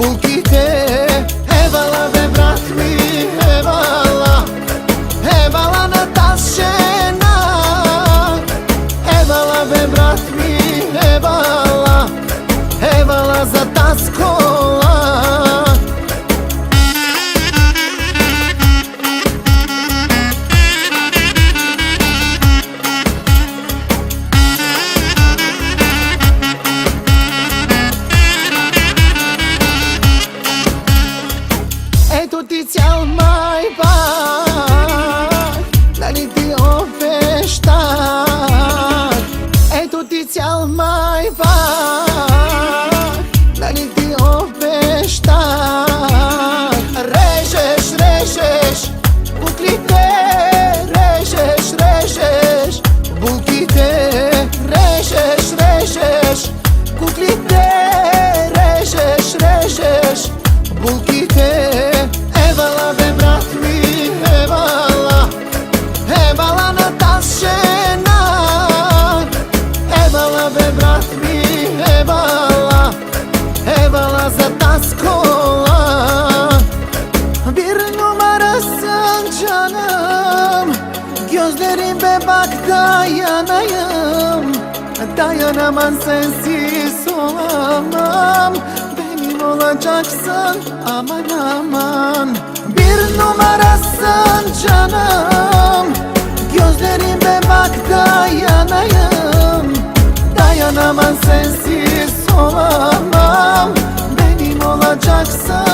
булките. Евала бе брат ми, евала Евала на ташена Евала бе брат ми, евала Евала за ташена taze tas kola. Bir numarasın canım Gözlerime bak dayanayım. Dayanamam sensiz olamam. Benim olacaksın aman aman. Bir numarasın canım. much so